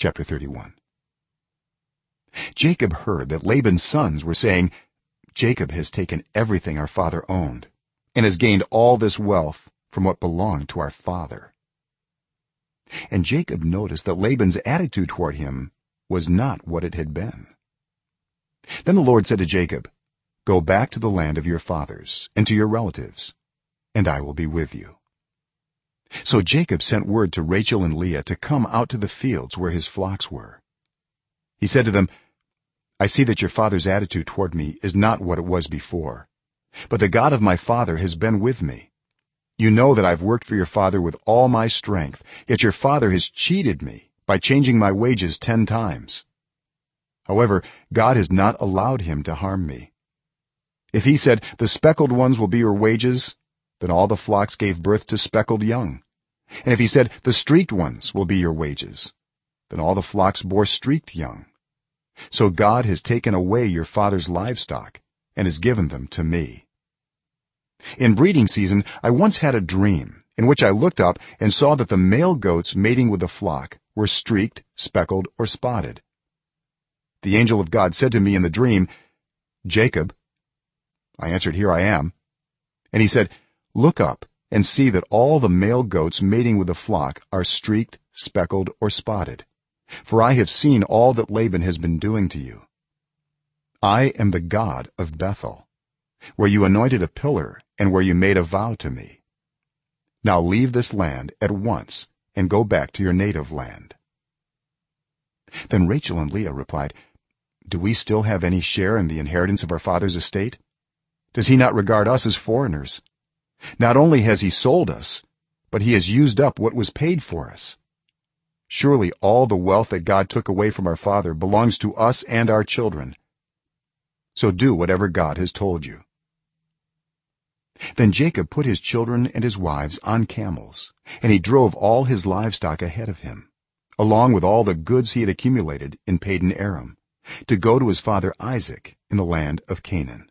chapter 31 jacob heard that laban's sons were saying jacob has taken everything our father owned and has gained all this wealth from what belonged to our father. And jacob noticed that laban's attitude toward him was not what it had been. Then the lord said to jacob go back to the land of your fathers and to your relatives and i will be with you so jacob sent word to rachel and leah to come out to the fields where his flocks were. He said to them i see that your father's attitude toward me is not what it was before but the god of my father has been with me. You know that i've worked for your father with all my strength yet your father has cheated me by changing my wages 10 times. However god has not allowed him to harm me. If he said the speckled ones will be your wages then all the flocks gave birth to speckled young. And if he said the streaked ones will be your wages then all the flocks bore streaked young. So god has taken away your father's livestock and has given them to me. In breeding season i once had a dream in which i looked up and saw that the male goats mating with the flock were streaked speckled or spotted. The angel of god said to me in the dream jacob. I answered here i am. And he said look up and see that all the male goats mating with the flock are streaked speckled or spotted. For i have seen all that laban has been doing to you. I am the god of bethel where you anointed a pillar and where you made a vow to me. Now leave this land at once and go back to your native land. Then rachel and leah replied do we still have any share in the inheritance of our father's estate? Does he not regard us as foreigners not only has he sold us but he has used up what was paid for us. Surely all the wealth that god took away from our father belongs to us and our children. So do whatever god has told you. Then jacob put his children and his wives on camels and he drove all his livestock ahead of him along with all the goods he had accumulated in paddan aram to go to his father isaac in the land of canaan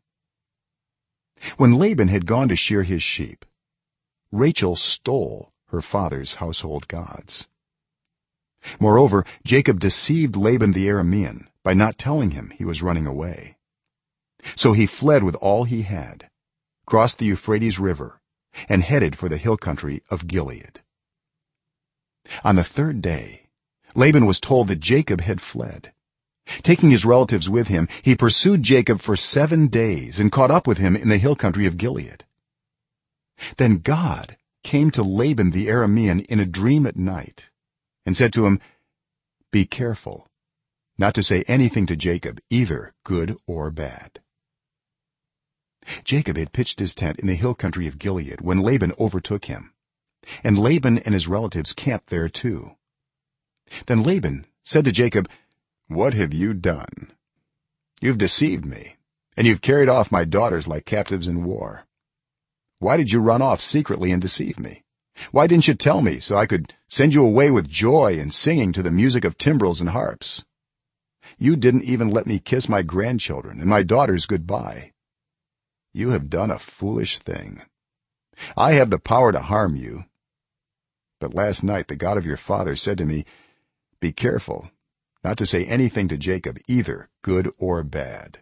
when laban had gone to shear his sheep rachel stole her father's household gods. Moreover jacob deceived laban the aramean by not telling him he was running away. So he fled with all he had crossed the euphrates river and headed for the hill country of gilead. On the third day laban was told that jacob had fled taking his relatives with him he pursued jacob for 7 days and caught up with him in the hill country of gilead. Then god came to laban the aramean in a dream at night and said to him be careful not to say anything to jacob either good or bad. Jacob had pitched his tent in the hill country of gilead when laban overtook him and laban and his relatives camped there too. Then laban said to jacob what have you done? You've deceived me and you've carried off my daughters like captives in war. Why did you run off secretly and deceive me? Why didn't you tell me so i could send you away with joy and singing to the music of timbrels and harps? You didn't even let me kiss my grandchildren and my daughters goodbye. You have done a foolish thing. I have the power to harm you. But last night the god of your father said to me be careful not to say anything to jacob either good or bad.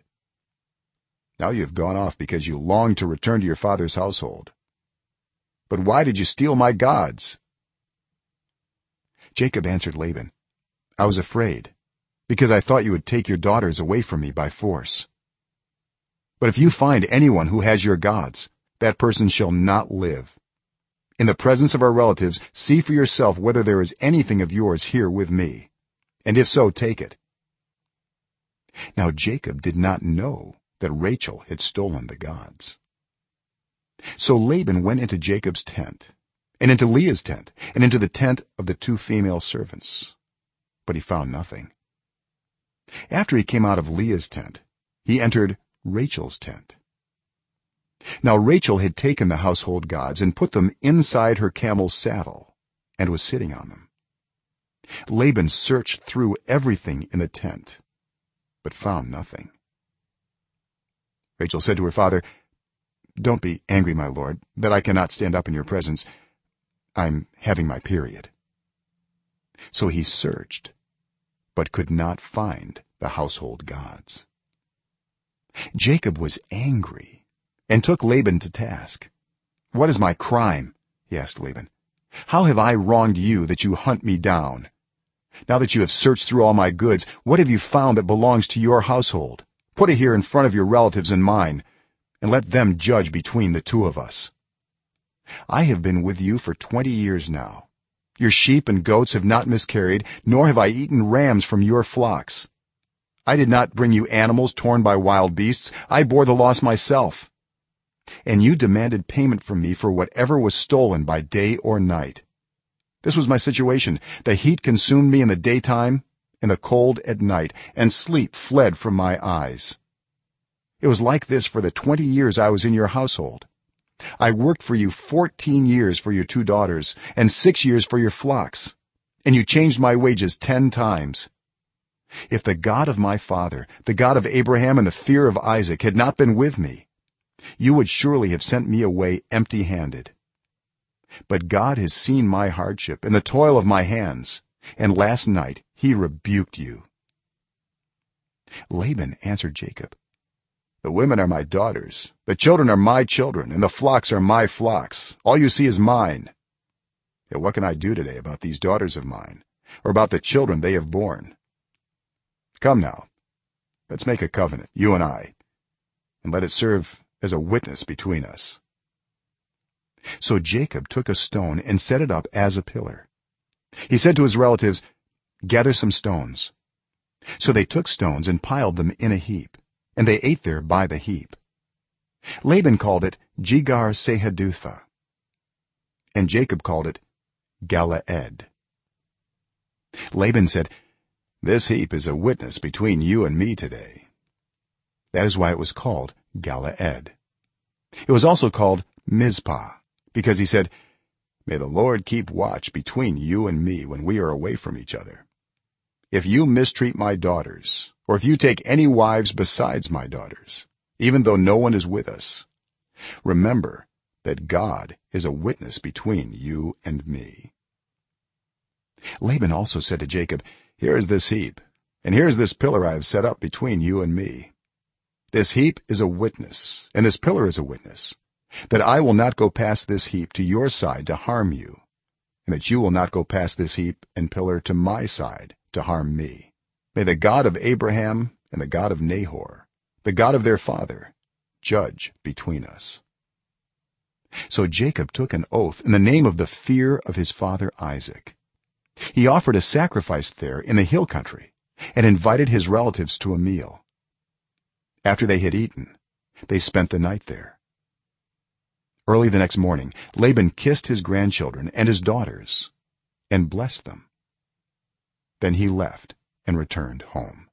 Now you have gone off because you long to return to your father's household. But why did you steal my gods? Jacob answered laban i was afraid because i thought you would take your daughters away from me by force. But if you find anyone who has your gods that person shall not live. In the presence of our relatives see for yourself whether there is anything of yours here with me and if so take it. Now jacob did not know that rachel had stolen the gods. So laban went into jacob's tent and into leah's tent and into the tent of the two female servants but he found nothing. After he came out of leah's tent he entered rachel's tent. Now rachel had taken the household gods and put them inside her camel's saddle and was sitting on them laban searched through everything in the tent but found nothing. Rachel said to her father don't be angry my lord that i cannot stand up in your presence. I'm having my period. So he searched but could not find the household gods. Jacob was angry and took laban to task. What is my crime? he asked laban. How have i wronged you that you hunt me down now that you have searched through all my goods what have you found that belongs to your household? Put it here in front of your relatives and mine and let them judge between the two of us. I have been with you for 20 years now. Your sheep and goats have not miscarried nor have i eaten rams from your flocks. I did not bring you animals torn by wild beasts. I bore the loss myself. And you demanded payment from me for whatever was stolen by day or night this was my situation. The heat consumed me in the daytime and the cold at night and sleep fled from my eyes. It was like this for the 20 years i was in your household. I worked for you 14 years for your two daughters and 6 years for your flocks and you changed my wages 10 times. If the god of my father the god of abraham and the fear of isaac had not been with me you would surely have sent me away empty-handed but god has seen my hardship and the toil of my hands and last night he rebuked you. Laban answered jacob the women are my daughters the children are my children and the flocks are my flocks. All you see is mine. Yet what can i do today about these daughters of mine or about the children they have borne come now let's make a covenant you and i and let it serve as a witness between us so jacob took a stone and set it up as a pillar. He said to his relatives gather some stones. So they took stones and piled them in a heap and they ate there by the heap. Laban called it jegar sahadutha and jacob called it galeed laban said this heap is a witness between you and me today. That is why it was called galeed it was also called mizpah because he said may the lord keep watch between you and me when we are away from each other. If you mistreat my daughters or if you take any wives besides my daughters even though no one is with us remember that god is a witness between you and me. Laban also said to jacob here is this heap and here is this pillar i have set up between you and me. This heap is a witness and this pillar is a witness that i will not go past this heap to your side to harm you and that you will not go past this heap and pillar to my side to harm me. May the god of abraham and the god of nahor the god of their father judge between us. So jacob took an oath in the name of the fear of his father isaac. He offered a sacrifice there in the hill country and invited his relatives to a meal. After they had eaten they spent the night there early the next morning laban kissed his grandchildren and his daughters and blessed them. Then he left and returned home